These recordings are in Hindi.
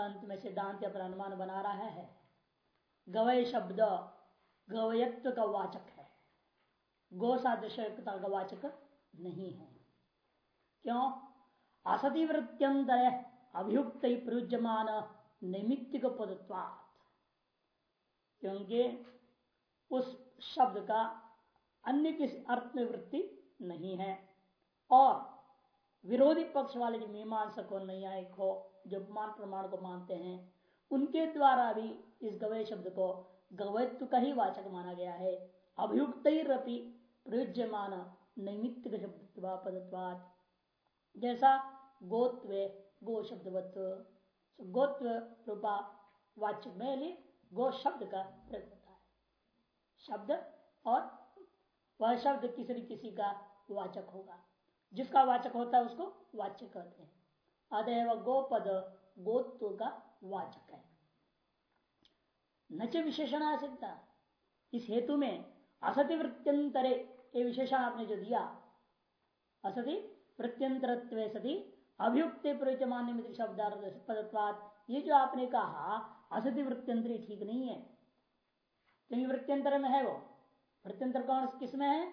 अंत में सिद्धांत अपना अनुमान बना रहा है। गवय शब्द, गवयत्व का वाचक है। गो सादृशता का वाचक नहीं है। क्यों? असती वृत्त्यंतर अभियुक्त प्रयुज्यमान नैमित्तिक पदत्वात्। क्योंकि उस शब्द का अन्य किसी अर्थ में वृत्ति नहीं है। और विरोधी पक्ष वाले जो मीमांसक हो न्यायिक हो जो मान प्रमाण को मानते हैं, उनके द्वारा भी इस गवय शब्द को गवैत्व का ही वाचक माना गया है। अभियुक्त प्रयुज्यमान नैमित्तिक शब्द जैसा गोत्व गो शब्दवत गोत्व रूपा वाचक में लिए गो शब्द का प्रयोग होता है। शब्द और वह शब्द किसी न किसी का वाचक होगा। जिसका वाचक होता है उसको वाच्य कहते हैं। अतएव गोपद गोत्व का वाचक। है न च विशेषण इस हेतु में असति वृत्यंतरे, ये विशेषण आपने जो दिया, असति वृत्यंतर सती, अभियुक्त प्रयुजमान शब्दार्थ ये जो आपने कहा, असति वृत्यंतरी ठीक नहीं है। क्योंकि वृत्यंतर में है वो। वृत्यंतर कौन, किसमें है?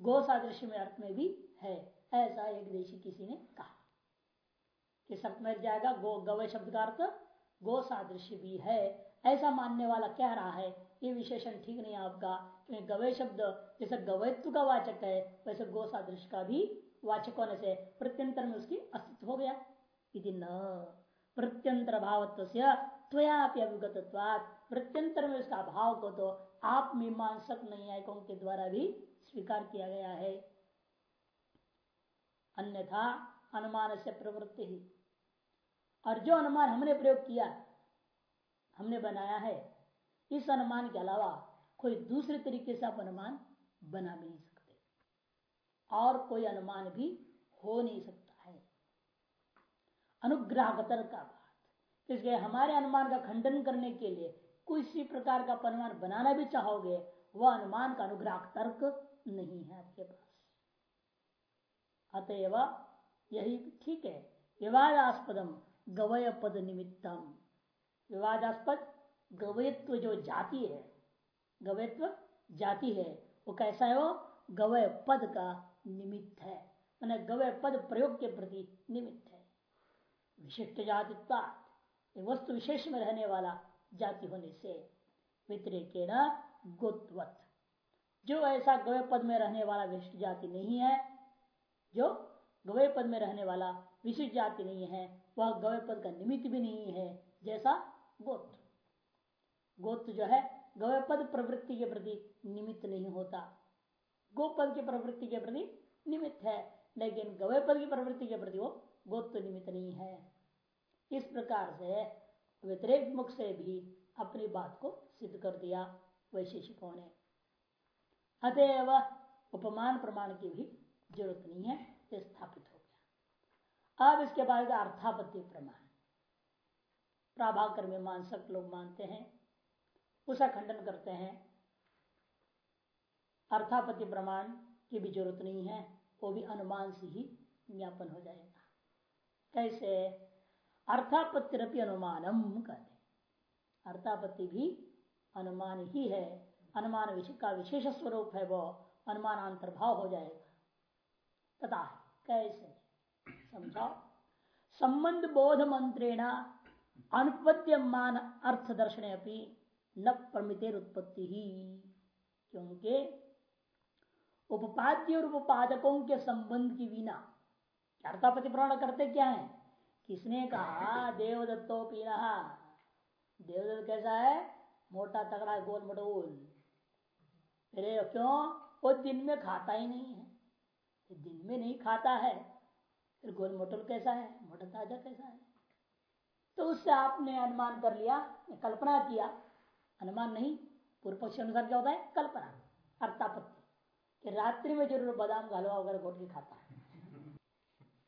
गो सादृश्य में, अर्थ में भी है। ऐसा एक देशी किसी ने कहा। कि सब में जाएगा, गो गवय शब्द का अर्थ गो सादृश्य भी है। ऐसा मानने वाला कह रहा है, ये विशेषण ठीक नहीं आपका, क्योंकि गवय शब्द जैसे गवयत्व का वाचक है, वैसे गो सादृश्य का भी वाचक होने से प्रत्यंतर में उसकी अस्तित्व हो गया। यदि न। प्रत्यंतर भावत्व से अभिगत प्रत्यंतर में उसका भाव को तो आप मीमांसक न्यायिकों के द्वारा भी स्वीकार किया गया है। अन्यथा अनुमान से प्रवृत्ति। ही और जो अनुमान हमने प्रयोग किया, हमने बनाया है। इस अनुमान के अलावा कोई दूसरे तरीके से आप अनुमान बना भी नहीं सकते। और कोई अनुमान भी हो नहीं सकता है। अनुग्रहतर का बात। इसलिए हमारे अनुमान का खंडन करने के लिए किसी प्रकार का अनुमान बनाना भी चाहोगे, वह अनुमान का अनुग्रह तर्क नहीं है आपके पास। अतएव यही ठीक है। विवादास्पदम गवय पद निमित्तम। विवादास्पद गवयत्व जो जाति है, गवयत्व जाति है, वो कैसा है वो? गवय पद का निमित्त है। मैंने गवय पद प्रयोग के प्रति निमित्त है। विशिष्ट जाति वस्तु विशेष में रहने वाला जाति होने से व्यतिरेक गोत्वत। जो ऐसा गवय पद में रहने वाला विशिष्ट जाति नहीं है, जो गवय पद में रहने वाला विशिष्ट जाति नहीं है वह गवय पद का निमित्त भी नहीं है, जैसा गोत्र गोत्र जो है गवय पद प्रवृत्ति के प्रति निमित्त नहीं होता। गोपद की प्रवृत्ति के प्रति निमित्त है, लेकिन गवय पद की प्रवृत्ति के प्रति वो गोत्र निमित्त नहीं है। इस प्रकार से व्यतिरेक मुख से भी अपनी बात को सिद्ध कर दिया वैशेषिकों ने। अतएव उपमान प्रमाण की भी ज़रूरत नहीं है स्थापित अब इसके बाद अर्थापत्ति प्रमाण। प्राभाकर मानसक लोग मानते हैं उसका खंडन करते हैं। अर्थापत्ति प्रमाण की भी ज़रूरत नहीं है, वो भी अनुमान से ही ज्ञापन हो जाएगा। कैसे? अर्थापत्ति अनुमानम कहते अर्थापत्ति भी अनुमान ही है। अनुमान का विशेष स्वरूप है वो अनुमान अंतर्भाव हो जाएगा। तथा कैसे? समझाओ संबंध बोध मंत्रेण अनुपद्यमान अर्थ दर्शन अपनी न प्रमितेर उत्पत्ति ही। क्योंकि उपपाद्य और उपपादकों के संबंध की बिना अर्थापति प्रमाण करते क्या है? किसने कहा? देवदत्तो पीना देवदत्त कैसा है? मोटा तगड़ा गोल मटोल। क्यों? वो दिन में खाता ही नहीं है। दिन में नहीं खाता है। फिर गोल मटोल कैसा है? मोटा ताज़ा कैसा है? तो उससे आपने अनुमान कर लिया कल्पना किया। अनुमान नहीं पूर्व पक्ष अनुसार क्या होता है? कल्पना। अर्थापत्ति। कि रात्रि में ज़रूर बादाम का हलवा वगैरह घोट के खाता है।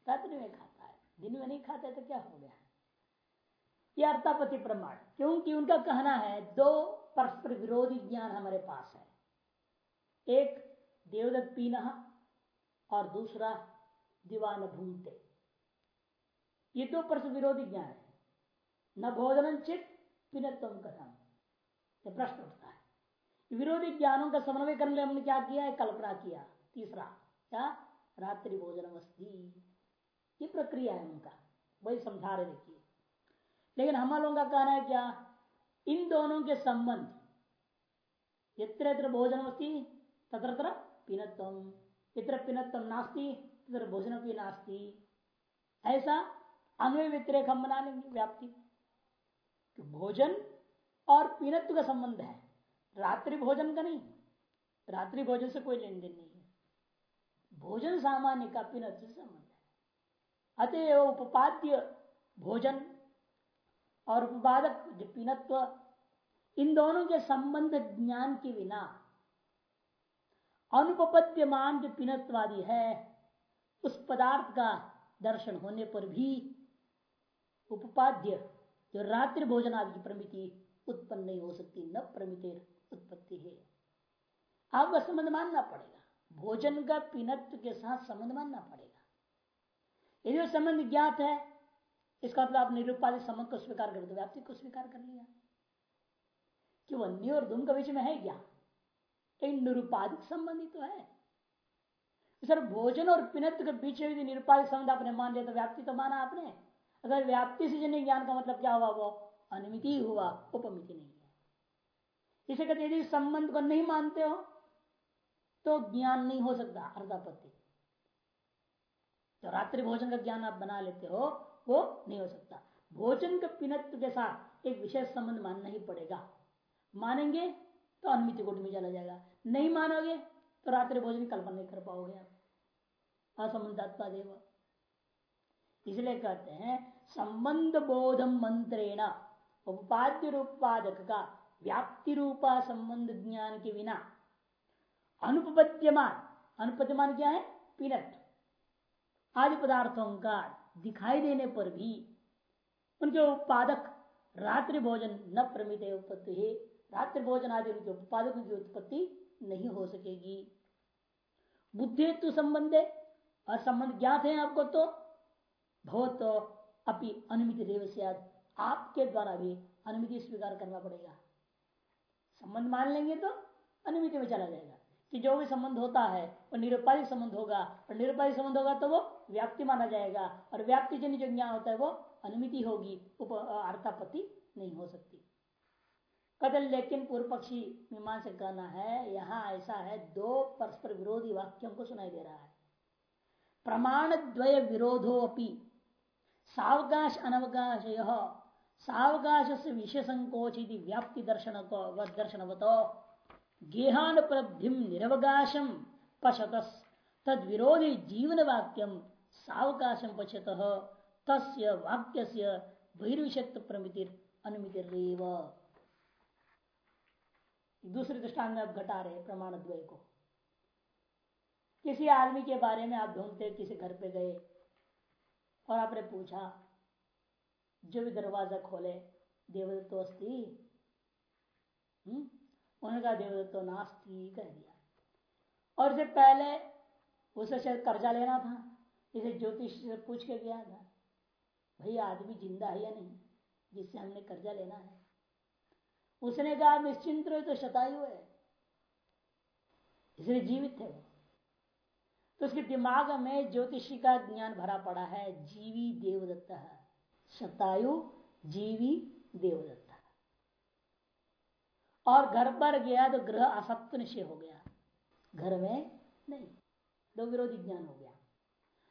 रात्रि में खाता है। दिन में नहीं खाते तो क्या हो गया? यह अर्थापति प्रमाण। क्योंकि उनका कहना है, दो परस्पर विरोधी ज्ञान हमारे पास है। एक, देवदत्त पीना, और दूसरा दीवान भूमते। ये दो परस्पर विरोधी ज्ञान है। न भोजन चित, पिनत्व कथम। ये प्रश्न उठता है। विरोधी ज्ञानों का समन्वय करने हमने क्या किया है? कल्पना किया। तीसरा, क्या? रात्रि भोजन अवस्थी ये प्रक्रिया है उनका। वही समझा रहे देखिए। लेकिन हम लोगों का कहना है क्या? इन दोनों के संबंध, यत्र यत्र भोजन अवस्थी तत्र पिनत्व। इतर पिनत्व नास्ती तत्र भोजन भी नास्ती। ऐसा अन्वय व्यतिरेक हम बना लेंगे व्याप्ति। भोजन और पीनत्व का संबंध है। रात्रि भोजन का नहीं। रात्रि भोजन से कोई लेन देन नहीं है। भोजन सामान्य का पीनत्व से संबंध है। अतएव उपपाद्य भोजन और उपवादक पीनत्व, इन दोनों के संबंध ज्ञान के बिना अनुपद्यमान जो पीनत्वादि है उस पदार्थ का दर्शन होने पर भी उपपाद्य जो रात्रि भोजन आदि की प्रमिति उत्पन्न नहीं हो सकती, न प्रमिति उत्पत्ति है। आपका संबंध मानना पड़ेगा। भोजन का पीनत्व के साथ संबंध मानना पड़ेगा। यदि संबंध ज्ञात है, इसका मतलब आप निरुपाधिक संबंध को स्वीकार कर दो व्याप्ति को स्वीकार कर लिया। कि वह अन्य और दुम के बीच में है क्या? निरुपाधिक संबंध तो है। सर, भोजन और पिनत्व के बीच में निरुपाधिक संबंध आपने मान लिया तो व्याप्ति तो माना आपने। अगर व्याप्ति से जन्य ज्ञान का मतलब क्या हुआ? वो अनुमिति हुआ, उपमिति नहीं है। इसे कहते यदि संबंध को नहीं मानते हो तो ज्ञान नहीं हो सकता, अर्धापत्ति। तो रात्रि भोजन का ज्ञान आप बना लेते हो, वो नहीं हो सकता। भोजन के पिनत्व के साथ एक विशेष संबंध मानना ही पड़ेगा। मानेंगे तो अनुमिति कोट में चला जाएगा। नहीं मानोगे तो रात्रि भोजन कल्पना नहीं कर पाओगे आप। असंबंधात्मा देव। इसलिए कहते हैं, संबंध बोधम मंत्रेण उपाद्य रूपादक का व्याप्ति रूपा संबंध ज्ञान के बिना। अनुपद्यमान अनुपद्यमान क्या है? पीनट। आदि पदार्थों का दिखाई देने पर भी उनके उत्पादक रात्रि भोजन न प्रमित उत्पत्ति है। रात्रि भोजन आदि उनके उत्पादकों की उत्पत्ति नहीं हो सकेगी। बुद्धि तो संबंध है और संबंध ज्ञात है आपको तो बहुत अपनी अनुमिति से आपके द्वारा भी अनुमिति स्वीकार करना पड़ेगा। संबंध मान लेंगे तो अनुमिति में चला जाएगा। कि जो भी संबंध होता है, वो निरुपाधिक संबंध होगा, और निरुपाधिक संबंध होगा तो वो व्याप्ति माना जाएगा, और व्याप्ति जन जो ज्ञान होता है वो अनुमिति होगी, उप अर्थापत्ति नहीं हो सकती। कदल लेकिन पूर्व पक्षी मीमांस से कहना है, यहाँ ऐसा है, दो परस्पर विरोधी वाक्यों को सुनाई दे रहा है। प्रमाण द्वय विरोधो अपनी सावकाश अनवकाश यह सावकाश से विषय संकोच यदि व्याप्ति दर्शन दर्शनवत, गेहानुपलब्धि निरवकाशम पशत तद विरोधी जीवन वाक्यम सावकाशम पश्यत, तस्य वाक्य से बहिर्विषत्व प्रमितिर अनुमितिर दूसरे दृष्टान में आप घटा रहे प्रमाण द्वय को। किसी आदमी के बारे में आप ढूंढते किसी घर पे गए और आपने पूछा, जो भी दरवाज़ा खोले, देवदत्तो अस्थि हम्म? उन्होंने कहा, देवदत्तो नास्ती, कह दिया। और इससे पहले उसे शायद कर्जा लेना था, इसे ज्योतिष से पूछ के गया था भैया आदमी ज़िंदा है या नहीं? जिससे हमने कर्जा लेना है। उसने कहा, निश्चिंत रहे तो शतायु है। इसलिए जीवित है तो उसके दिमाग में ज्योतिषी का ज्ञान भरा पड़ा है, जीवी देवदत्ता। शतायु जीवी देवदत्ता। और घर पर गया तो ग्रह असत्य निश्चय हो गया। घर में नहीं दो विरोधी ज्ञान हो गया।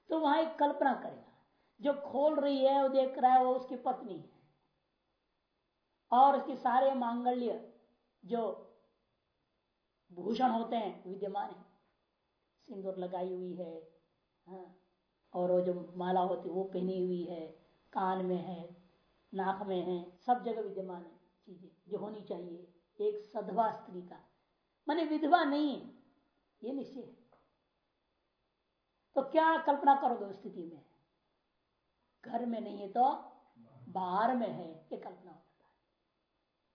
तो वहाँ एक कल्पना करेगा, जो खोल रही है वो देख रहा है, वो उसकी पत्नी है। और उसके सारे मांगल्य जो भूषण होते हैं, विद्यमान है। सिंदूर लगाई हुई है हाँ और वो जो माला होती है, वो पहनी हुई है, कान में है, नाक में है, सब जगह विद्यमान है चीज़ें, जो होनी चाहिए, एक सधवा स्त्री का। माने विधवा नहीं है, ये निश्चय है। तो क्या कल्पना करोगे उस स्थिति में? घर में नहीं है तो बाहर में है, ये कल्पना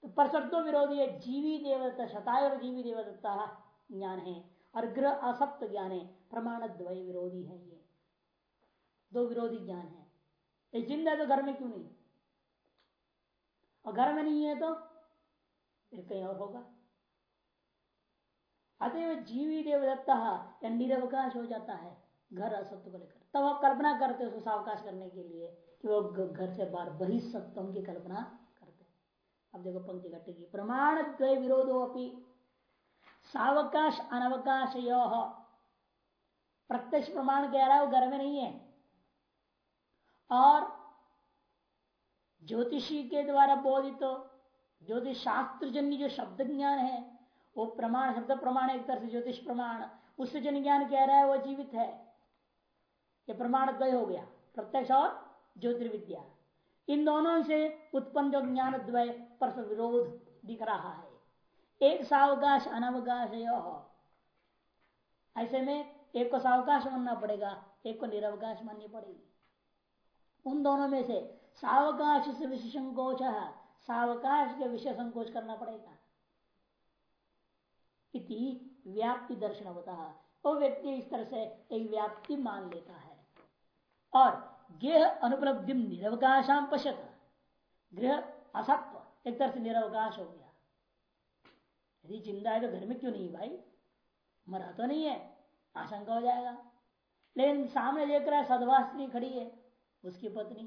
तो परसत्व विरोधी है, जीवी देवदत्ता शताय और जीवी देवदत्ता ज्ञान है और ग्रह असप्त ज्ञान है प्रमाण द्वय विरोधी है ये। दो विरोधी ज्ञान है। ये ज़िंदा तो घर में क्यों नहीं? और घर में नहीं है तो फिर कहीं और होगा। अतएव जीवी देवदत्ता या निरवकाश हो जाता है घर असत्य को लेकर। तब आप कल्पना करते हो सावकाश करने के लिए कि वो घर से बाहर बही सत्वम की कल्पना अब देखो पंक्ति घटेगी प्रमाण द्वय विरोधो अपनी सावकाश, अनवकाश प्रत्यक्ष प्रमाण कह रहा है, वो घर में नहीं है। और ज्योतिषी के द्वारा बोधित तो ज्योतिष शास्त्र जन्य जो शब्द ज्ञान है, वो प्रमाण, शब्द प्रमाण एक तरह से ज्योतिष प्रमाण, उससे जन ज्ञान कह रहा है, वो जीवित है। ये प्रमाण द्वय हो गया। प्रत्यक्ष और ज्योतिर्विद्या। इन दोनों से उत्पन्न जो ज्ञान द्वय पर विरोध दिख रहा है। एक सावकाश, अनवकाश ऐसे में एक को सावकाश मानना पड़ेगा, एक को निरवकाश माननी पड़ेगी। उन दोनों में से सावकाश से विशेष संकोच सावकाश के विषय संकोच करना पड़ेगा। इति व्याप्ति दर्शन होता है वो व्यक्ति इस तरह से एक व्याप्ति मान लेता है। और गेह अनुपलब्धि निरवकाशाम पश्यत गृह असत्व एक तरह से निरवकाश हो गया यदि चिंता है तो घर में क्यों नहीं भाई मरा तो नहीं है आशंका हो जाएगा लेकिन सामने देख रहा है सदवा स्त्री खड़ी है उसकी पत्नी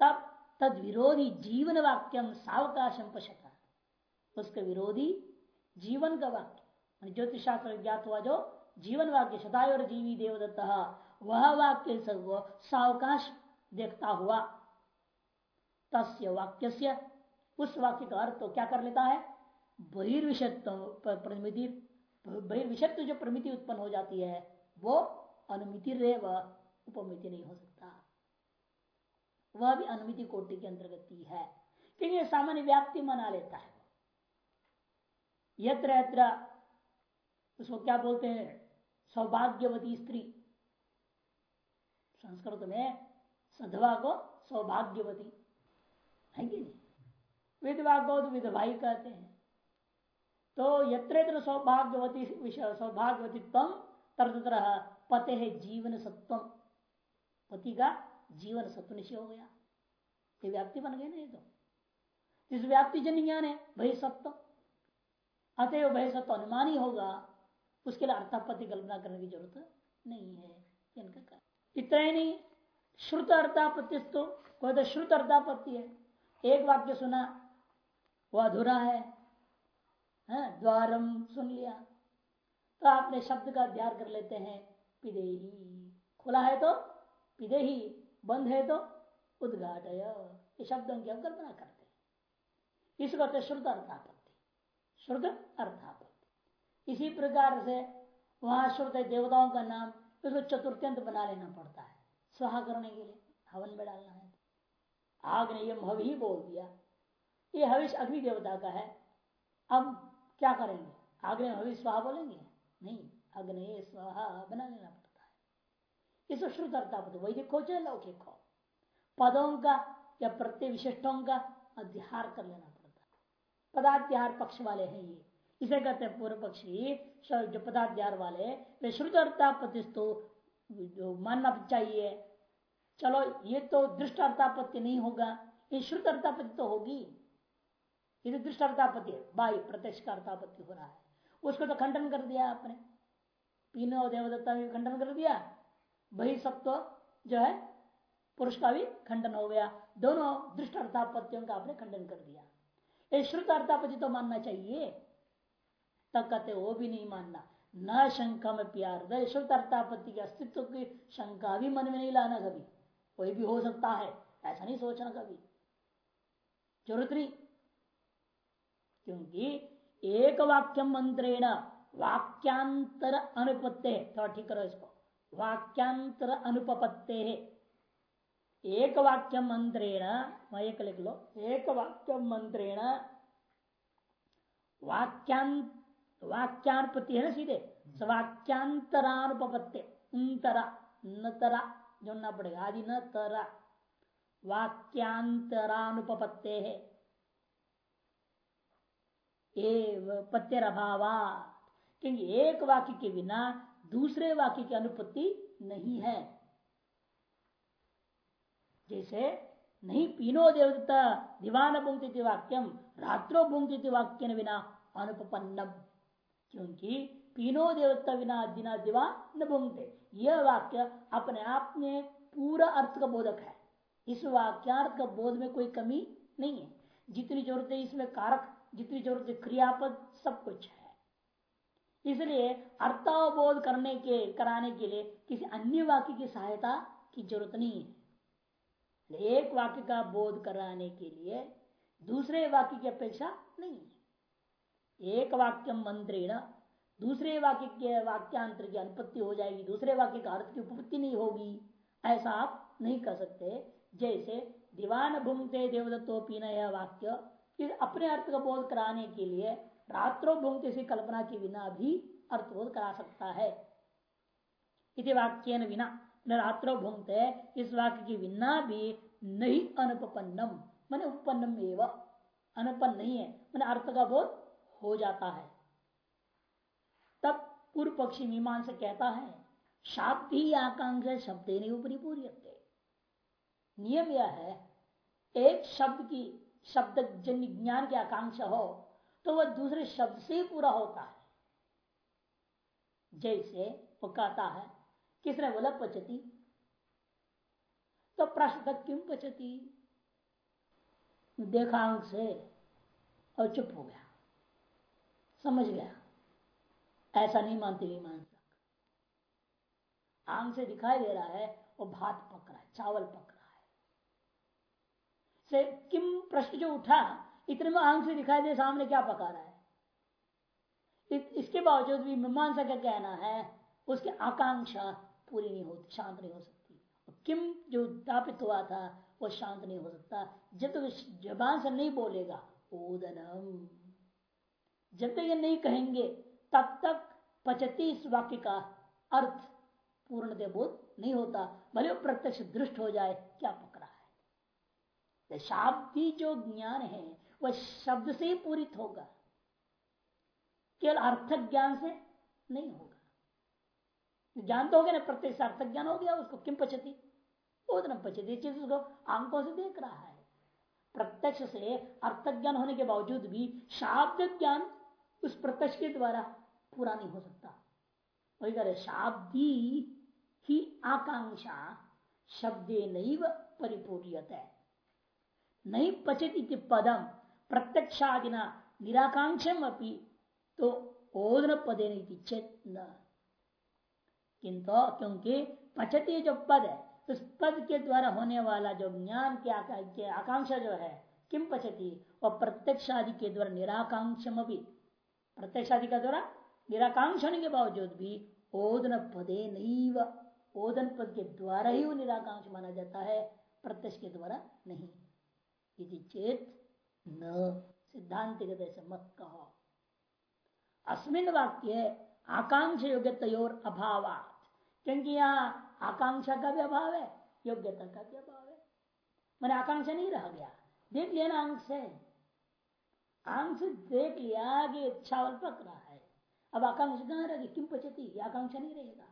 तब तद विरोधी जीवन वाक्यम सावकाशम पश्यता उसके विरोधी जीवन का वाक्य ज्योतिष शास्त्र ज्ञात हुआ जो जीवन वाक्य शताय और जीवी देवदत्त वह वाक्य सब सावकाश देखता हुआ तस्य वाक्य उस वाक्य का अर्थ तो क्या कर लेता है? बहिर्विषत्व प्रमिति, बहिर्विषत्व जो प्रमिति उत्पन्न हो जाती है, वो अनुमिति रे व उपमिति नहीं हो सकता। वह भी अनुमिति कोटि के अंतर्गत ही है। क्योंकि सामान्य व्याप्ति मना लेता है। यत्र यत्र उसको क्या बोलते हैं? सौभाग्यवती स्त्री। संस्कृत में सधवा को सौभाग्यवती है कि नहीं विधवा को तो विधवाई कहते हैं तो यत्र सौभाग्यवती विषय सौभाग्यवती तम तरह पते है जीवन सत्वम पति का जीवन सत्व निश्चय हो गया ये व्याप्ति बन गई ना ये तो इस व्याप्ति जन ज्ञान है भाई सत्व अतएव भय सत्व अनुमान ही होगा उसके लिए अर्थापत्ति कल्पना करने की ज़रूरत नहीं है इनका इतना ही नहीं श्रुत अर्थापत्ति तो कोई तो श्रुत अर्थापत्ति है। एक वाक्य सुना वो अधूरा है, है? द्वारम सुन लिया। तो आपने शब्द का अध्ययन कर लेते हैं पिदेही। खुला है तो पिदेही बंद है तो उद्घाट ये शब्दों की हम कल्पना करते हैं। इसको कहते श्रुत अर्थापत्ति। श्रुत अर्थापत्ति। इसी प्रकार से वहाँ श्रुत देवताओं का नाम उसको चतुर्थ्यंत बना लेना पड़ता है। स्वाहा करने के लिए, हवन में डालना है। आग ने यह हवि ही बोल दिया। ये हविष अग्नि देवता का है। अब क्या करेंगे? आग ने हवि स्वाहा बोलेंगे? नहीं अग्नि स्वाहा बना लेना पड़ता है। इस श्रुत अर्थापत्ति वैदिक हो चाहे लौकिक हो। पदों का या प्रत्यय विशिष्टों का अध्यार कर लेना पड़ता है। पदाध्यार पक्ष वाले हैं ये। इसे कहते हैं पूर्व पक्षी जो पदाध्यार वाले वे श्रुत अर्थापत्तिस्तु जो मानना चाहिए चलो ये तो दृष्ट अर्थापत्ति नहीं होगा ये श्रुत अर्थापत्ति तो होगी ये तो दृष्ट अर्थापत्ति है बाई प्रत्यक्ष का अर्थापत्ति हो रहा है उसको तो खंडन कर दिया आपने तीनों देवदत्ता भी खंडन कर दिया वही सत्व जो है पुरुष का भी खंडन हो गया दोनों दृष्ट अर्थापत्तियों का आपने खंडन कर दिया ये श्रुत अर्थापत्ति तो मानना चाहिए तब कहते वो भी नहीं मानना न शंका में प्यार अर्थापत्ति के अस्तित्व की शंका भी मन में नहीं लाना कभी कोई भी हो सकता है ऐसा नहीं सोचना कभी ज़रूरत नहीं क्योंकि एक वाक्य मंत्रेण वाक्यांतर अनुपत्ते थोड़ा ठीक करो इसको वाक्यांतर अनुपत्ते एक वाक्य मंत्रेण एक लिख लो एक वाक्य मंत्रेण वाक्यांत वाक्यानुपत्ति है ना सीधे? वाक्यांतरानुपत्ति तरा न तरा जोड़ना पड़ेगा आदि न तरा वाक्यांतरानुपत्ते है। पत्यर अभावा क्योंकि एक वाक्य के बिना दूसरे वाक्य की अनुपत्ति नहीं है। जैसे नहीं पीनो देवता दिवान भुंगती वाक्यम रात्रो भुंगती वाक्य बिना अनुपन्नम क्योंकि पीनो देवता बिना दिना दिवा न भूमते यह वाक्य अपने आप में पूरा अर्थ का बोधक है। इस वाक्यार्थ का बोध में कोई कमी नहीं है। जितनी ज़रूरत है इसमें कारक, जितनी ज़रूरत है क्रियापद, सब कुछ है। इसलिए अर्थावबोध करने के, कराने के लिए किसी अन्य वाक्य की सहायता की ज़रूरत नहीं है। एक वाक्य का बोध कराने के लिए दूसरे वाक्य की अपेक्षा नहीं है। एक वाक्य मंत्रेण, दूसरे वाक्य के वाक्यांतर की अनुपत्ति हो जाएगी, दूसरे वाक्य का अर्थ की उपपत्ति नहीं होगी। ऐसा आप नहीं कर सकते। जैसे, दीवान भूमते देवदत्तो पीना यह वाक्य अपने अर्थ का बोध कराने के लिए रात्रो भूमते से कल्पना के बिना भी अर्थबोध करा सकता है। वाक्य बिना रात्रो भूमते इस वाक्य के बिना भी नहीं अनुपन्नम मैंने उपन्नम एवं। अनुपन्न नहीं है। मैंने अर्थ का बोध हो जाता है। तब पूर्व पक्षी मीमांस कहता है शाब्दी आकांक्षा शब्द नहीं ऊपरी पूरी नियम यह है, एक शब्द की शब्द जन्य ज्ञान की आकांक्षा हो तो वह दूसरे शब्द से ही पूरा होता है। जैसे वो कहता है किसने बोला, पचती? तो प्रश्न तक क्यों पचती? देखांक से और चुप हो गया। समझ गया। ऐसा नहीं मानते मीमांसक आँख से दिखाई दे रहा है, वो भात पक रहा है, चावल पक रहा है। से किम प्रश्न जो उठा, इतने में आँख से दिखाई दे सामने क्या पका रहा है? इसके बावजूद भी मीमांसा का कहना है, उसकी आकांक्षा पूरी नहीं होती शांत नहीं हो सकती। किम जो स्थापित हुआ था, वो शांत नहीं हो सकता। जब तक तो जबान से नहीं बोलेगा ओदनम जब तक ये नहीं कहेंगे, तब तक पचती इस वाक्य का अर्थ पूर्ण बोध नहीं होता। भले वो प्रत्यक्ष दृष्ट हो जाए, क्या पकड़ा है? शाब्दी जो ज्ञान है, वह शब्द से ही पूरित होगा। केवल अर्थक ज्ञान से नहीं होगा। ज्ञान तो हो गया ना, प्रत्यक्ष अर्थक ज्ञान हो गया, उसको किम पचती? ओदन पचती चीज़ उसको आंकों से देख रहा है। प्रत्यक्ष से अर्थ ज्ञान होने के बावजूद भी शाब्द ज्ञान उस प्रत्यक्ष के द्वारा पूरा नहीं हो सकता। वही करे शाब्दी ही आकांक्षा शब्दे नहीं परिपूर्यत। है नहीं पचित पदम, प्रत्यक्षादिना निराकांक्षम अपनी तो ओदन पदे नहीं चेत न। किंतु क्योंकि पचती जो पद है उस पद के द्वारा होने वाला जो ज्ञान के आकांक्षा जो है, किम पचती? और प्रत्यक्ष आदि के द्वारा निराकांक्षम प्रत्यक्ष आदि का द्वारा निराकांक्ष होने के बावजूद भी ओदन पदे नहीं ओदन पद के द्वारा ही वो निराकांक्ष माना जाता है, प्रत्यक्ष के द्वारा नहीं। यदि चेत न सिद्धांत मत कहो। अस्मिन वाक्य आकांक्ष योग्यतोर अभाव क्योंकि यहाँ आकांक्षा का भी अभाव है, योग्यता का भी अभाव है। मैंने आकांक्षा नहीं रह गया। देख लिया ना अंक से आँख देख लिया कि चावल पक रहा है। अब आकांक्षा कहाँ रहेगी? क्यों पचती? आकांक्षा नहीं रहेगा।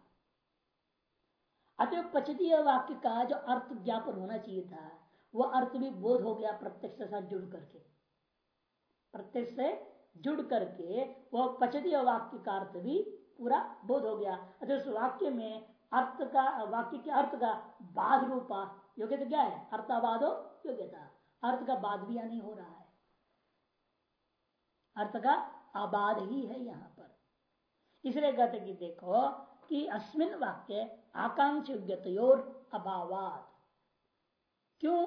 अतः पचती वाक्य का जो अर्थ ज्ञापन होना चाहिए था वह अर्थ भी बोध हो गया प्रत्यक्ष के साथ जुड़ करके। प्रत्यक्ष से जुड़ करके वह पचती वाक्य का अर्थ भी पूरा बोध हो गया। अतः उस वाक्य में अर्थ का, वाक्य के अर्थ का बाध रूपा योग्यता क्या है? अर्थाबादो योग्यता। अर्थ का बाद भी नहीं हो रहा है। अर्थ का अबाध ही है यहाँ पर। इसलिए कहते कि देखो कि अस्मिन वाक्य आकांक्ष अभावाद। क्यों?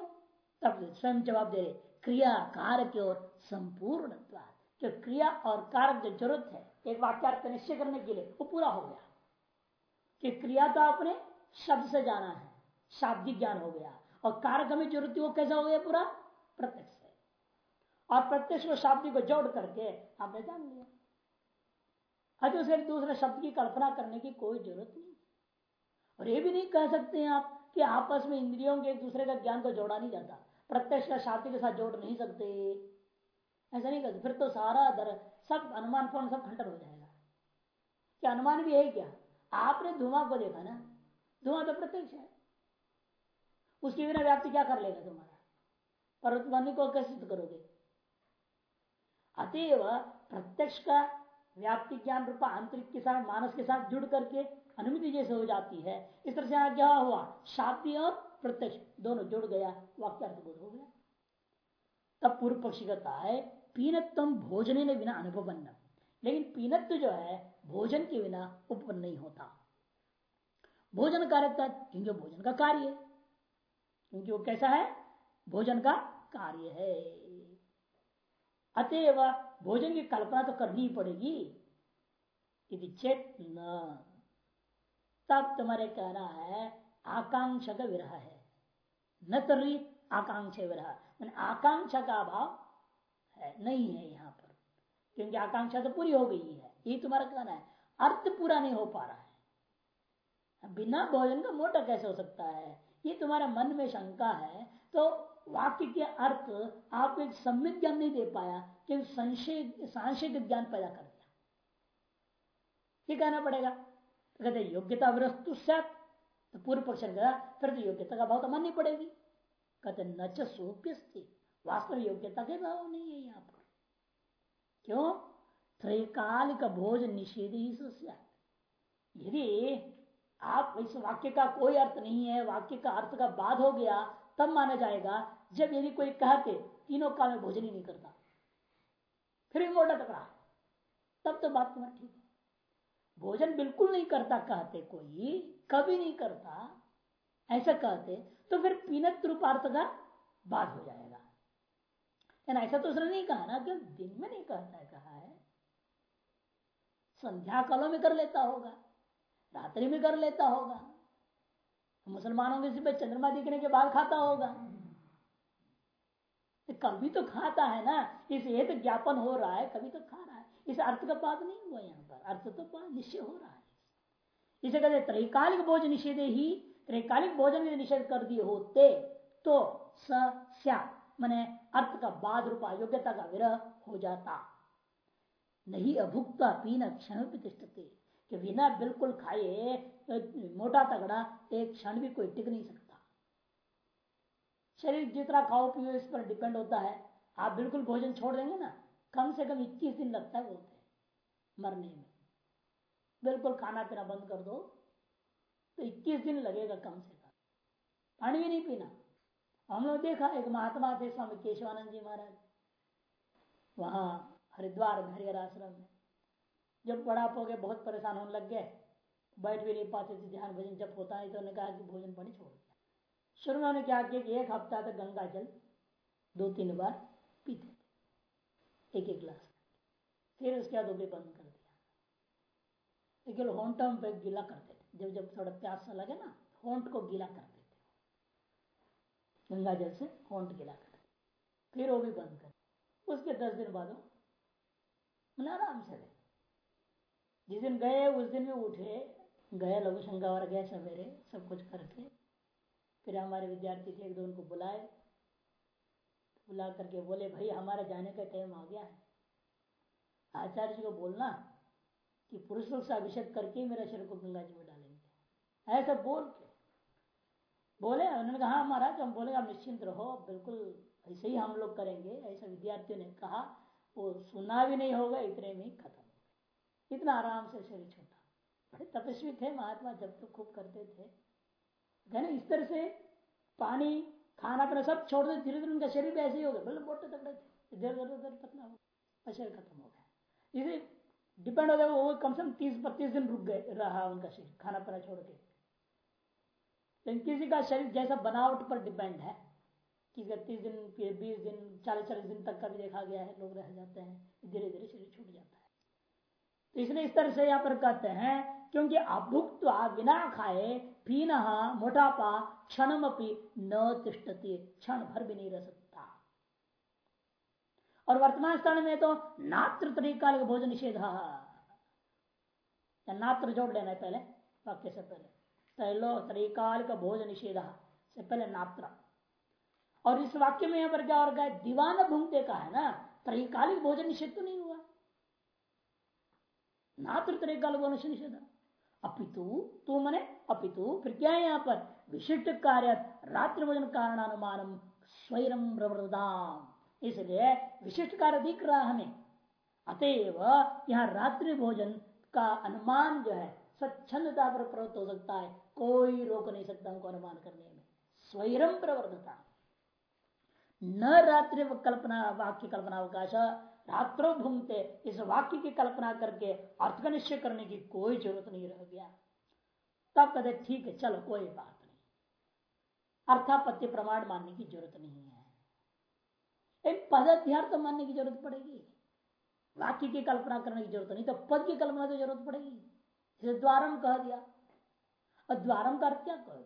तब स्वयं जवाब दे रहे, क्रिया कारक और संपूर्ण जो क्रिया और कारक जो ज़रूरत है, एक वाक्यार्थ निश्चय करने के लिए, वो पूरा हो गया। कि क्रिया तो आपने शब्द से जाना है, शाब्दिक ज्ञान हो गया, और कारक हमें ज़रूरत वो कैसा हो गया पूरा? प्रत्यक्ष। और प्रत्यक्ष को शाब्दी को जोड़ करके, आपने जान लिया। अभी उसे दूसरे शब्द की कल्पना करने की कोई ज़रूरत नहीं। और ये भी नहीं कह सकते हैं आप कि आपस में इंद्रियों के एक दूसरे का ज्ञान को जोड़ा नहीं जाता। प्रत्यक्ष का शाब्दी के साथ जोड़ नहीं सकते। ऐसा नहीं करते। फिर तो सारा दर, सब अनुमान पूर्ण, सब खंडन हो जाएगा। क्या अनुमान भी है क्या? आपने धुआँ को देखा ना? धुआँ तो प्रत्यक्ष है। उसकी बिना व्याप्ति क्या कर लेगा तुम्हारा? पर्वतवाणी को कैसे करोगे? अतएव प्रत्यक्ष का व्याप्ति ज्ञान रूपा आंतरिक के साथ, मानस के साथ जुड़ करके अनुमति जैसे हो जाती है। इस तरह से क्या हुआ। शाब्दी और प्रत्यक्ष दोनों जुड़ गया। वाक्यार्थ हो गया। तब पूर्व पक्षी कहता है, पीनत्व भोजन ने बिना अनुभव लेकिन पीनत्व जो है, भोजन के बिना उपन्न नहीं होता। भोजन कार्य क्योंकि भोजन का कार्य है। क्योंकि वो कैसा है? भोजन का कार्य है। अतएव भोजन की कल्पना तो करनी पड़ेगी। यदि चेत न तब तुम्हारे कहना है, आकांक्षा का विरह है। न तरी आकांक्षा विरह। मैंने आकांक्षा का अभाव है, नहीं है यहाँ पर। क्योंकि आकांक्षा तो पूरी हो गई है। ये तुम्हारा कहना है। अर्थ पूरा नहीं हो पा रहा है। बिना भोजन का मोटा कैसे हो सकता है? ये तुम्हारे मन में शंका है तो वाक्य के अर्थ आपको एक सम्यक ज्ञान नहीं दे पाया कि संशय सांशिक ज्ञान पैदा कर दिया। ये कहना पड़ेगा। तो कहते योग्यता वस्तु तो पूर्व पक्ष फिर तो योग्यता का भाव तो माननी पड़ेगी। कहते न चोप्य वास्तव योग्यता के भाव नहीं है यहाँ पर। क्यों? त्रैकालिक भोज निषेध ही यदि आप इस वाक्य का कोई अर्थ नहीं है, वाक्य का अर्थ का बाद हो गया, तब माना जाएगा जब यदि कोई कहते, तीनों काल में भोजन ही नहीं करता, फिर भी मोटा टकरा तब तो बात तुम्हारी ठीक है। भोजन बिल्कुल नहीं करता कहते कोई, कभी नहीं करता, ऐसा कहते तो फिर पीनत रूपार्थ का बात हो जाएगा। ऐसा तो उसने नहीं कहा ना कि दिन में नहीं कहता है, कहा है। संध्या कालों में कर लेता होगा, रात्रि में कर लेता होगा, मुसलमानों के सिर्फ़ चंद्रमा दिखने के बाद खाता होगा। कभी तो खाता है ना इसलिए तो ज्ञापन हो रहा है, कभी तो खा रहा है। इस अर्थ का बात नहीं हुआ यहाँ पर। अर्थ तो पाप निश्चय हो रहा है। इसे कहते त्रैकालिक भोजन निषेध ही। त्रैकालिक भोजन यदि निषेध कर दिए होते तो स्या, मैंने अर्थ का बाद रूपा योग्यता का विरह हो जाता। नहीं अभुक्ता पीना क्षण कि बिना बिल्कुल खाए, मोटा तगड़ा एक क्षण भी कोई टिक नहीं सकता। शरीर जितना खाओ पियो, इस पर डिपेंड होता है। आप बिल्कुल भोजन छोड़ देंगे ना, कम से कम इक्कीस दिन लगता है बोलते हैं, मरने में। बिल्कुल खाना पीना बंद कर दो तो इक्कीस दिन लगेगा कम से कम। पानी भी नहीं पीना। हम लोग देखा, एक महात्मा थे स्वामी केशवानंद जी महाराज। वहाँ हरिद्वार में हरिहर आश्रम में। जब बड़ा गए, बहुत परेशान होने लग गए। बैठ भी नहीं पाते थे, ध्यान भजन जब होता है तो उन्होंने कहा कि भोजन पानी छोड़ दिया शुरू में क्या किया कि एक हफ़्ता तक गंगा जल दो तीन बार पीते थे एक एक गिलास फिर उसके बाद भी बंद कर दिया। लेकिन होंटम पे गीला करते थे। जब जब थोड़ा प्यास लगे ना होंट को गीला करते थे। गंगा जल से होंट गीला कर फिर वो भी बंद कर उसके दस दिन बाद आराम से रहे। जिस दिन गए, उस दिन भी उठे गए लघु शंका और गए सवेरे, सब कुछ करके फिर हमारे विद्यार्थी थे एक दो उनको बुलाए। बुला करके बोले भाई हमारा जाने का टाइम आ गया है। आचार्य जी को बोलना कि पुरुष लोग से अभिषेक करके मेरे शरीर को गंगा जी में डालेंगे। ऐसा बोल के बोले उन्होंने कहा हाँ, महाराज। हम बोले आप निश्चिंत रहो बिल्कुल ऐसे ही हम लोग करेंगे। ऐसा विद्यार्थियों ने कहा। वो सुना भी नहीं होगा इतने में ही खत्म इतना आराम से शरीर छोटा। बड़े तपस्वी थे महात्मा जब तो खूब करते थे। ना इस तरह से पानी, खाना पीना सब छोड़ दे, धीरे धीरे उनका शरीर भी ऐसे ही हो गया। बोले मोटे तकड़े थे। धीरे धीरे धीरे पतला हो शरीर खत्म हो गया। इसे डिपेंड हो गया, वो कम से कम तीस बत्तीस दिन रुक गए, रहा उनका शरीर, खाना पीना छोड़ के। लेकिन किसी का शरीर जैसा बनावट पर डिपेंड है, किसी का तीस दिन बीस दिन, चालीस चालीस दिन तक का भी देखा गया है, लोग रह जाते हैं, धीरे धीरे शरीर छूट जाता है। तो इसलिए इस तरह से यहाँ पर कहते हैं, क्योंकि अभुक्त बिना खाए पीन मोटापा क्षण न तिष्ठती क्षण भर भी नहीं रह सकता। और वर्तमान स्थान में तो नात्र तरीकालिक भोजन निषेध। नात्र जोड़ लेना है पहले, वाक्य से पहले। तैलो तरीकालिक भोजन निषेध से पहले नात्र। और इस वाक्य में यहाँ पर क्या और गया दीवान भूमते का है ना? त्रैकालिक भोजन निषेध तो नहीं हुआ। नात्र त्रैकालिक भोजन निषेध। अपितु तू मने अपितु फिर क्या है यहाँ पर विशिष्ट कार्य रात्रि भोजन कारणानुमान स्वयं प्रवृदाम इसलिए विशिष्ट कार्य दिख रहा हमें। अतएव यहाँ रात्रि भोजन का अनुमान जो है, स्वच्छंदता पर प्रवृत्त हो सकता है। कोई रोक नहीं सकता उनको अनुमान करने में। स्वयं प्रवर्तता। न रात्रि कल्पना वाक्य कल्पना अवकाश रात्रो घूमते, इस वाक्य की कल्पना करके अर्थ का निश्चय करने की कोई ज़रूरत नहीं रह गया। तब कहते, ठीक है, चलो, कोई बात नहीं। अर्थापत्ति प्रमाण मानने की ज़रूरत नहीं है। एक पदाध्यार्थ तो मानने की ज़रूरत पड़ेगी। वाक्य की कल्पना करने की ज़रूरत नहीं तो पद की कल्पना तो ज़रूरत पड़ेगी। इसे द्वारम कह दिया। और द्वारम का अर्थ क्या कह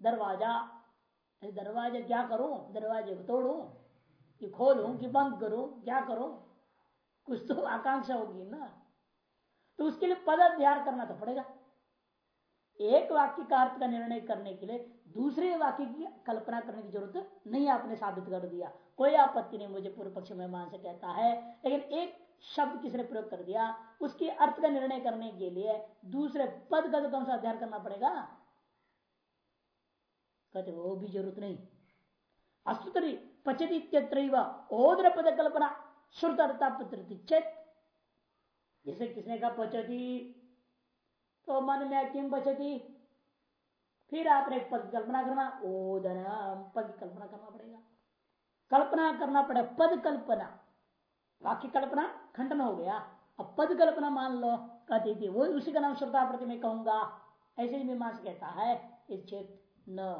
दरवाज़ा। दरवाज़ा क्या करूँ? दरवाजे को तोड़ू? कि खोलूं, कि बंद करूँ, क्या करूँ? कुछ तो आकांक्षा होगी ना। तो उसके लिए पद अध्ययन करना तो पड़ेगा। एक वाक्य का अर्थ का निर्णय करने के लिए दूसरे वाक्य की कल्पना करने की ज़रूरत नहीं आपने साबित कर दिया। कोई आपत्ति नहीं, मुझे पूर्व पक्ष मेहमान से कहता है। लेकिन एक शब्द किसने प्रयोग कर दिया, उसके अर्थ का निर्णय करने के लिए दूसरे पद का तो कौन सा अध्ययन करना पड़ेगा। कहते वो भी ज़रूरत नहीं। अस्तुतरी पचती ओद्र पद कल्पना श्रुत पत्र चेत। जैसे किसने कहा, पचती? तो मन में किम बचती फिर आपने पद कल्पना करना ओदन पद कल्पना करना पड़ेगा। कल्पना करना पड़े पद कल्पना वाक्य कल्पना खंडन हो गया। अब पद कल्पना मान लो, कहती थी वो उसी का नाम श्रद्धा प्रति में कहूँगा। ऐसे ही मीमांस कहता है चेत न।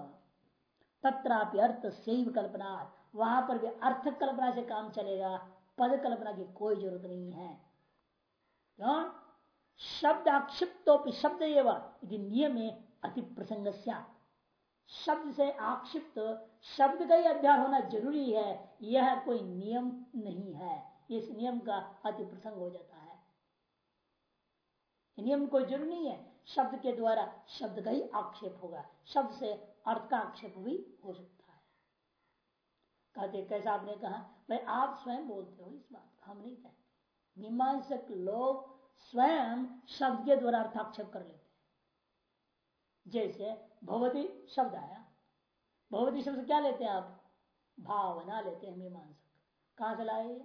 तत्रापि अर्थ से कल्पना वहाँ पर भी अर्थ कल्पना से काम चलेगा, पद कल्पना की कोई ज़रूरत नहीं है। क्यों? शब्द आक्षिप्तो शब्द एवं नियम अति प्रसंग शब्द से आक्षिप्त शब्द का ही अध्ययन होना ज़रूरी है, यह कोई नियम नहीं है। इस नियम का अति प्रसंग हो जाता है। नियम कोई ज़रूरी नहीं है। शब्द के द्वारा शब्द का ही आक्षेप होगा। शब्द से अर्थ का आक्षेप भी हो सकता है। कहते कैसा आपने कहा, भाई, आप स्वयं बोलते हो इस बात हम नहीं कहते। मीमांसक लोग स्वयं शब्द के द्वारा अर्थाक्षेप कर लेते जैसे भगवती शब्द आया। भगवती शब्द क्या लेते हैं आप? भावना लेते हैं मीमांसक। कहाँ से लाए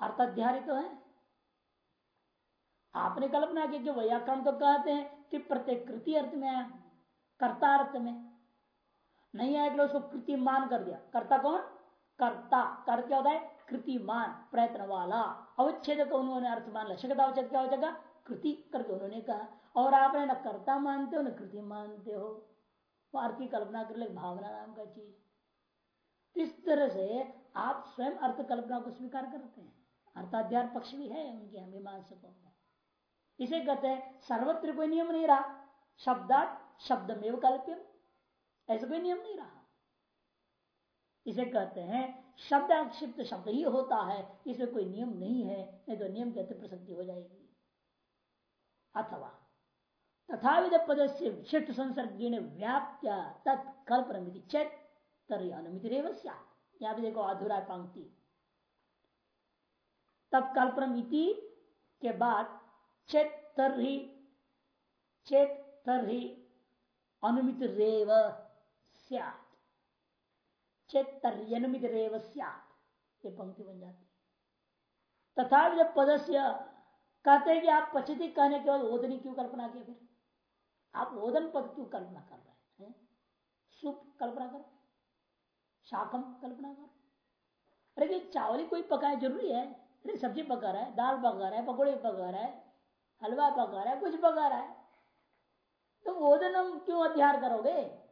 अर्थाध्याय तो है। आपने कल्पना की कि व्याकरण तो कहते हैं कि प्रत्येक कृति अर्थ में आया। कर्ता अर्थ में। नहीं आया उसको कृति मान कर दिया। कर्ता कौन? कर्ता। कर क्या होता है? कृतिमान प्रयत्न वाला अवच्छेद को उन्होंने अर्थ मान लिया। अवच्छेद क्या हो जाएगा? कृति करके उन्होंने कहा। और आपने न कर्ता मानते हो, न कृति मानते हो। वो अर्थ की कल्पना कर ले, भावना नाम का चीज़। इस तरह से आप स्वयं अर्थ कल्पना को स्वीकार करते हैं। अर्थाध्यार पक्ष भी है उनके हम मीमांसकों में इसे कहते हैं, सर्वत्र कोई नियम नहीं रहा। शब्दात शब्द में कल्प्यम। ऐसा कोई नियम नहीं रहा। इसे कहते हैं शब्द आक्षिप्त शब्द ही होता है। इसमें कोई नियम नहीं है, नहीं तो नियम कहते प्रसक्ति हो जाएगी। अथवा तथा विध पद से विशिष्ट संसर्ग व्याप्त तत्कल्पन चेत तरी अनुमिति यहाँ भी देखो अधूरा पंक्ति। तब कल्पना के बाद चेत तरी चेत तरी अनुमित रेव रेव ये पंक्ति बन जाती तथा जब पदस्य कहते हैं कि आप पचिति कहने के बाद ओदनी क्यों कल्पना किया फिर? आप ओदन पद क्यों कल्पना कर रहे हैं? सुप कल्पना करो। शाकम कल्पना करो। अरे कि चावल कोई पकाया ज़रूरी है? अरे सब्ज़ी पका रहा है, दाल पका रहा है, पकौड़े पका रहा है, हलवा पका रहा है, कुछ पका रहा है। तो ओदनम क्यों अध्यार करोगे?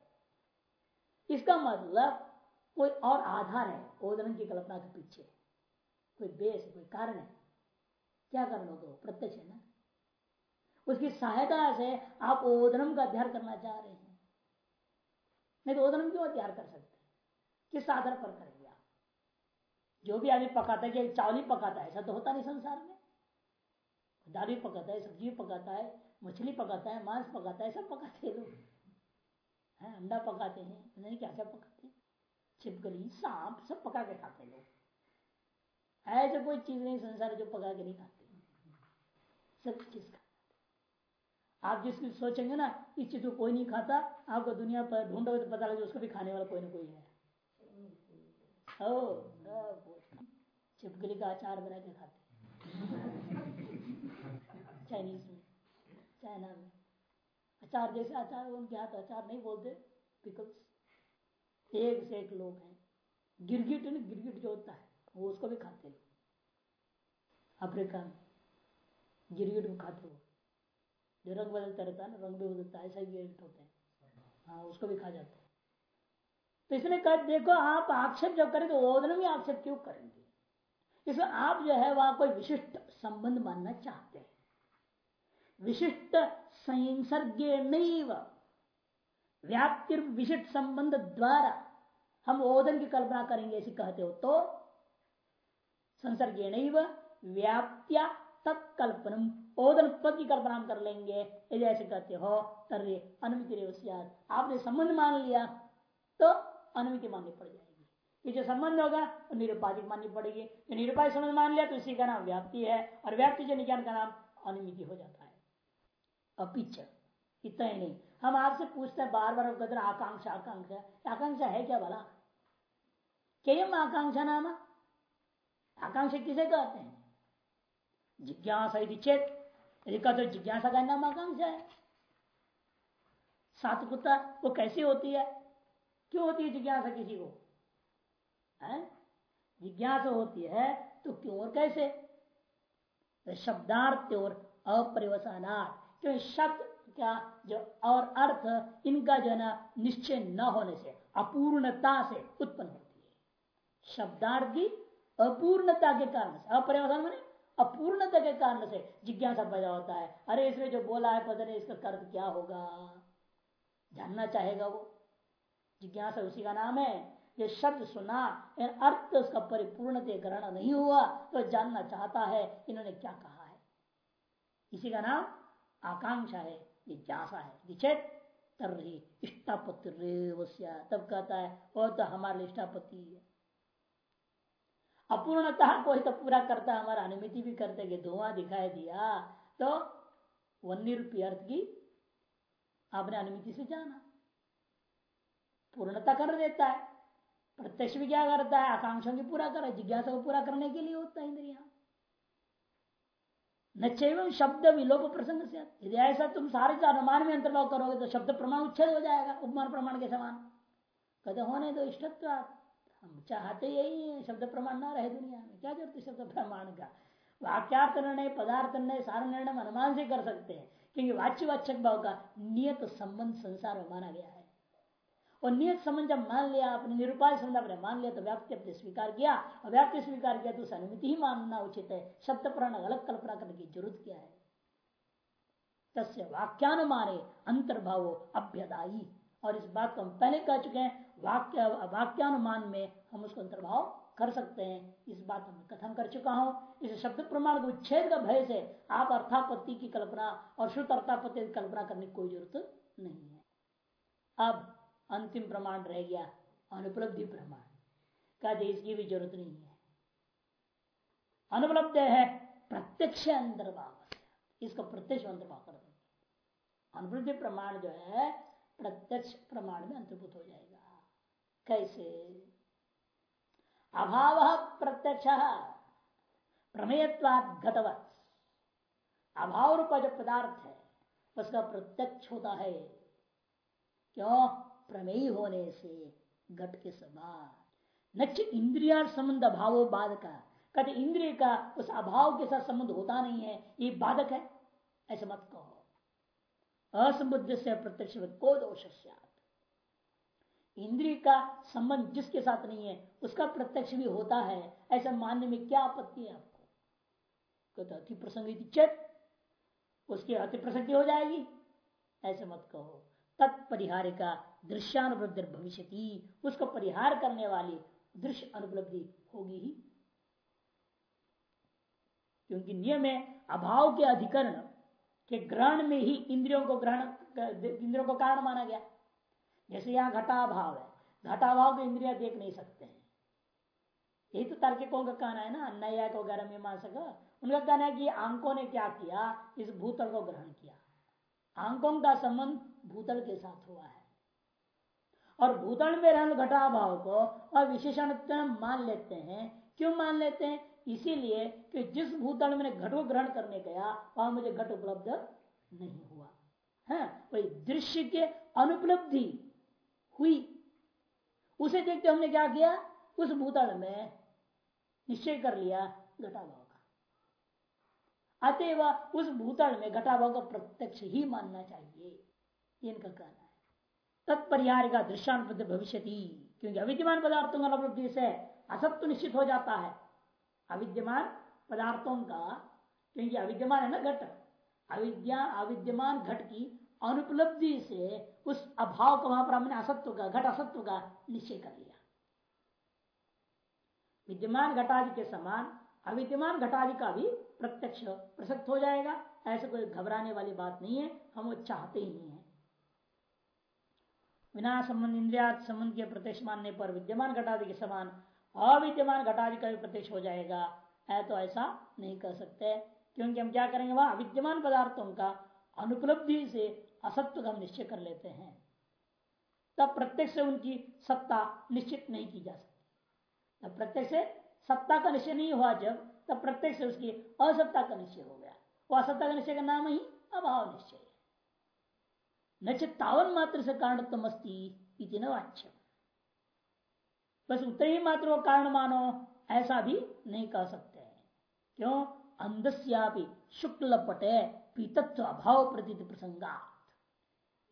इसका मतलब कोई और आधार है ओदन की कल्पना के पीछे। कोई बेस, कोई कारण है। क्या कारण होगा प्रत्यक्ष है ना? उसकी सहायता से आप ओदनम का अध्ययन करना चाह रहे हैं। नहीं तो ओदनम क्यों अध्ययन कर सकते किस आधार पर करेंगे आप? जो भी आदमी पकाता है कि चावल ही पकाता है? ऐसा तो होता नहीं संसार में। दाल भी पकाता है, सब्ज़ी पकाता है, मछली पकाता है, मांस पकाता है, सब पकाते हैं लोग। अंडा पकाते हैं नहीं क्या क्या पकाते हैं। छिपकली, सांप, सब पका के खाते लोग। ऐसे कोई चीज़ नहीं संसार जो पका के नहीं खाते। सब चीज़ खाते आप जिसकी सोचेंगे ना, इस चीज़ को कोई नहीं खाता, आपको दुनिया पर ढूंढोगे तो पता लगे उसको भी खाने वाला कोई ना कोई है। ओ चिपकली का अचार बना के खाते चाइनीज़ में, चाइना में। अचार जैसे आचार, उनके हाथ अचार नहीं बोलते पिकल्स एक से एक लोग हैं। गिरगिट ना गिरगिट जो होता है, वो उसको भी खाते हैं। अफ्रीका में गिरगिट को खाते हो। जो रंग बदलता रहता है ना, रंग भी बदलता है, ऐसा ही गिरगिट होते हैं। हाँ उसको भी खा जाते हैं। तो इसने कहा, देखो, आप आक्षेप जब करें तो ओदन में आक्षेप क्यों करेंगे? इसमें आप जो है, वहाँ कोई विशिष्ट संबंध मानना चाहते हैं। विशिष्ट संसर्गे नहीं व्याप्ति विशिष्ट संबंध द्वारा हम ओदन की कल्पना करेंगे ऐसी कहते हो तो संसर्गे नहीं व्याप्त्या तत्कल्पनम ओदन पद की कल्पना कर लेंगे। यदि ऐसे कहते हो, तर्रे, अनुमिति आपने संबंध मान लिया तो अनुमिति माननी पड़ जाएगी। ये जो संबंध होगा, वो निरुपाधिक माननी पड़ेगी। जो निरुपाधिक संबंध मान लिया तो इसी का नाम व्याप्ति है, और व्याप्ति जो निज्ञान का नाम अनुमिति हो जाता है। अपिच इतना ही नहीं। हम आपसे पूछते हैं बार बार कहते आकांक्षा आकांक्षा। आकांक्षा है क्या भला? केयम आकांक्षा नाम? आकांक्षा किसे कहते हैं? जिज्ञासा यदि चेत यदि कहते जिज्ञासा का नाम आकांक्षा है। सातपुता वो कैसी होती है? क्यों होती है जिज्ञासा किसी को? जिज्ञासा होती है तो क्यों और कैसे? शब्दार्थ और अपरिवसानार्थ। क्यों शब्द क्या जो और अर्थ इनका जो है ना, निश्चय न होने से, अपूर्णता से उत्पन्न होती है। शब्दार्थ की अपूर्णता के कारण से अपरिवसान मैंने अपूर्णता के कारण से जिज्ञासा पैदा होता है। अरे इसने जो बोला है, पता नहीं इसका कर्त क्या होगा। जानना चाहेगा वो। जिज्ञासा उसी का नाम है। ये शब्द सुना अर्थ उसका परिपूर्ण ग्रहण नहीं हुआ तो जानना चाहता है, इन्होंने क्या कहा है। इसी का नाम आकांक्षा है जिज्ञासा है। जिचेत तर्री इष्टापत्ति तब कहता है वो तो हमारे इष्टापत्ति है अपूर्णतः कोई तो पूरा करता हमारा अनुमति भी करते कि धुआँ दिखाई दिया तो वन्य रूपी अर्थ की आपने अनुमति से जाना। पूर्णता कर देता है, प्रत्यक्ष भी क्या करता है आकांक्षा की पूरा कर, जिज्ञासा को पूरा करने के लिए होता है इंद्रिया। न शब्द विलोप प्रसंग से यदि ऐसा तुम सारे अनुमान में अंतर्भाव करोगे तो शब्द प्रमाण उच्छेद हो जाएगा, उपमान प्रमाण के समान। कहते होने दो इष्टत्व हम चाहते यही है, शब्द प्रमाण ना रहे दुनिया में। क्या ज़रूरत शब्द प्रमाण का? वाक्यार्थ निर्णय, पदार्थ निर्णय, सारा निर्णय अनुमान से कर सकते हैं, क्योंकि वाच्य वाचक भाव का नियत संबंध संसार में माना गया है। और नियत संबंध जब मान लिया, अपने निरुपाय संबंध अपने मान लिया तो व्याप्ति अपने स्वीकार किया। और व्याप्ति स्वीकार किया तो उस अनुमति ही मानना उचित है। शब्द प्राण अलग कल्पना करने की ज़रूरत क्या है? तस्य वाक्यानुमाने अंतर्भाव अभ्यदायी। और इस बात को हम पहले कह चुके हैं, वाक्य, वाक्यानुमान में हम उसको अंतर्भाव कर सकते हैं। इस बात में कथन कर चुका हूँ। इस शब्द प्रमाण को उच्छेद का भय से आप अर्थापत्ति की कल्पना और शुद्ध अर्थापत्ति की कल्पना करने की कोई ज़रूरत नहीं है। अब अंतिम प्रमाण रह गया, अनुपलब्धि प्रमाण। का कहते इसकी भी ज़रूरत नहीं है। अनुपलब्ध है, प्रत्यक्ष अंतर्भाव इसको प्रत्यक्ष अंतर्भाव कर देंगे। अनुपलब्धि प्रमाण जो है, प्रत्यक्ष प्रमाण में अंतर्भूत हो जाएगा। कैसे? अभाव प्रत्यक्ष प्रमेयत्वाद अभाव रूप जो पदार्थ है, उसका प्रत्यक्ष होता है। क्यों? प्रमेय होने से घट के समान। नच इंद्रिया संबंध अभाव बाधक कहते इंद्रिय का उस अभाव के साथ संबंध होता नहीं है, ये बाधक है। ऐसे मत कहो। असंबुद्ध से प्रत्यक्ष को दोष इंद्रिय का संबंध जिसके साथ नहीं है, उसका प्रत्यक्ष भी होता है। ऐसा मानने में क्या आपत्ति है आपको? कहते अति प्रसंग चेत। उसकी अति प्रसंग हो जाएगी। ऐसे मत कहो। तत्परिहारिका दृश्यानुपलब्धि भविष्य उसको परिहार करने वाली दृश्य अनुपलब्धि होगी ही। क्योंकि नियम है, अभाव के अधिकरण के ग्रहण में ही इंद्रियों को ग्रहण इंद्रियों को कारण माना गया। जैसे यहाँ घटाभाव है घटाभाव को इंद्रिया देख नहीं सकते हैं। यही तो तार्किकों का कहना है ना नया को गर्म में मान सका। उनका कहना है कि आंकों ने क्या किया? इस भूतल को ग्रहण किया। आंकों का संबंध भूतल के साथ हुआ है। और भूतल में रहने घटा भाव को और विशेषण मान लेते हैं। क्यों मान लेते हैं? इसीलिए कि जिस भूतल में घटो ग्रहण करने गया, वहाँ मुझे घट उपलब्ध नहीं हुआ। है, वही दृश्य के अनुपलब्धि हुई। उसे देखते हमने क्या किया? उस भूतल में निश्चय कर लिया घटाभाव का। अतएव उस भूतल में घटाभाव का प्रत्यक्ष ही मानना चाहिए। इनका कहना है। तत्परिहार का दृश्यान भविष्य क्योंकि अविद्यमान पदार्थों का उपलब्धि से असत्व निश्चित हो जाता है। अविद्यमान पदार्थों का, क्योंकि अविद्यमान है ना घट, अविद्या, अविद्यमान घट की अनुपलब्धि से उस अभाव का वहाँ पर हमने असत्व का, घट असत्व का निश्चय कर लिया। विद्यमान घटादि के समान, अविद्यमान घटादि का भी प्रत्यक्ष, प्रसक्त हो जाएगा। ऐसे कोई घबराने वाली बात नहीं है, हम वो चाहते ही नहीं है। बिना संबंध इंद्रिया संबंध के प्रत्यक्ष मानने पर विद्यमान घटादि के समान अविद्यमान घटादि का भी प्रत्यक्ष हो जाएगा। है तो ऐसा नहीं कर सकते। क्योंकि हम क्या करेंगे? वहाँ विद्यमान पदार्थों का अनुपलब्धि से असत्व का हम निश्चय कर लेते हैं। तब प्रत्यक्ष से उनकी सत्ता निश्चित नहीं की जा सकती। तब प्रत्यक्ष से सत्ता का निश्चय नहीं हुआ जब, तब प्रत्यक्ष से उसकी असत्ता का निश्चय हो गया। वो असत्ता का निश्चय का नाम ही अभाव निश्चय। न चावन मात्र से कारण तमस्ती न वाच्य बस उतने ही मात्र वो कारण मानो, ऐसा भी नहीं कह सकते। क्यों? अंधस्यापि शुक्ल पटे पीतत्व अभाव प्रतीत प्रसंगात।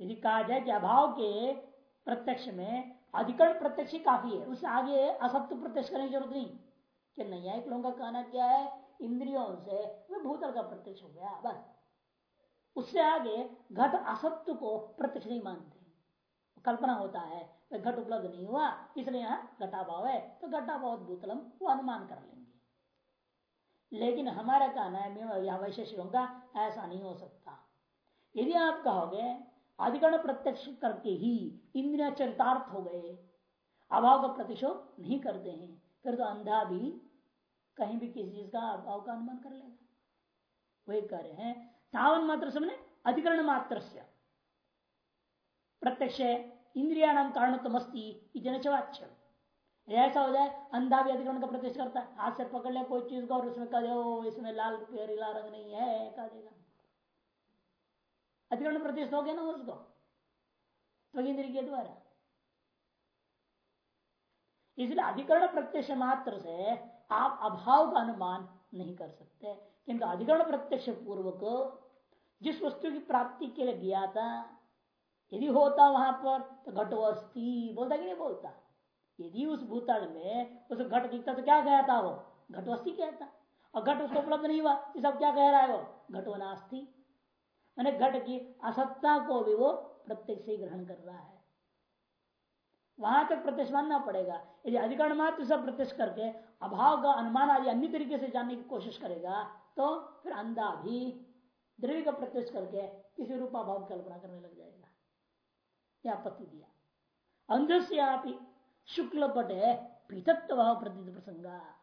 यदि कहा जाए कि अभाव के प्रत्यक्ष में अधिकरण प्रत्यक्ष ही काफ़ी है उससे आगे असत्य प्रत्यक्ष करने की ज़रूरत नहीं। कि नैयायिक लोगों का कहना क्या है? इंद्रियों से भूतल का प्रत्यक्ष हो गया, बस। उससे आगे घट असत्य को प्रत्यक्ष नहीं मानते। कल्पना होता है घट उपलब्ध नहीं हुआ, इसलिए यहाँ घटाभाव है। तो घटाभाव भूतलम वो अनुमान कर लेंगे। लेकिन हमारा कहना है यहाँ वैशेषिकों का ऐसा नहीं हो सकता। यदि आप कहोगे, अधिकरण प्रत्यक्ष करके ही इंद्रिया चरितार्थ हो गए, अभाव का प्रतिशोध नहीं करते हैं, फिर तो अंधा भी कहीं भी किसी चीज़ का अभाव का अनुमान कर लेगा। वही कह रहे हैं तावन मात्र समझे अधिकरण मात्र प्रत्यक्ष इंद्रिया नाम कारण तमस्ती जनचवाच्य ऐसा हो जाए अंधा भी अधिकरण का प्रतिष्ठ करता है हाथ से पकड़ ले कोई चीज़ को और उसमें कह दो इसमें लाल पीला रंग नहीं है, कह देगा। अधिकरण प्रतिष्ठ हो गया ना उसको तो इंद्रिय के द्वारा। इसलिए अधिकरण प्रत्यक्ष मात्र से आप अभाव का अनुमान नहीं कर सकते किंतु अधिकरण प्रत्यक्ष पूर्वक जिस वस्तु की प्राप्ति के लिए गया था, यदि होता वहाँ पर तो घटवस्ती बोलता कि नहीं बोलता? यदि उस भूतल में उस घट दिखता तो क्या कहता वो? घटवस्ती कहता और घट उसको उपलब्ध नहीं हुआ, ये सब क्या कह रहा है वो? घटवनास्ती मैंने घट की असत्ता को भी वो प्रत्यक्ष से ग्रहण कर रहा है। वहाँ तक प्रत्यक्ष मानना पड़ेगा। यदि अधिकरण मात्र सब प्रत्यक्ष करके अभाव का अनुमान आदि अन्य तरीके से जानने की कोशिश करेगा तो फिर अंधा भी द्रव्य का प्रत्यक्ष करके किसी रूपा भाव कल्पना करने लग जाएगा। आपत्ति दिया। अंधस्यापि शुक्ल पटे पीतत्व भाव प्रतीत प्रसंगा।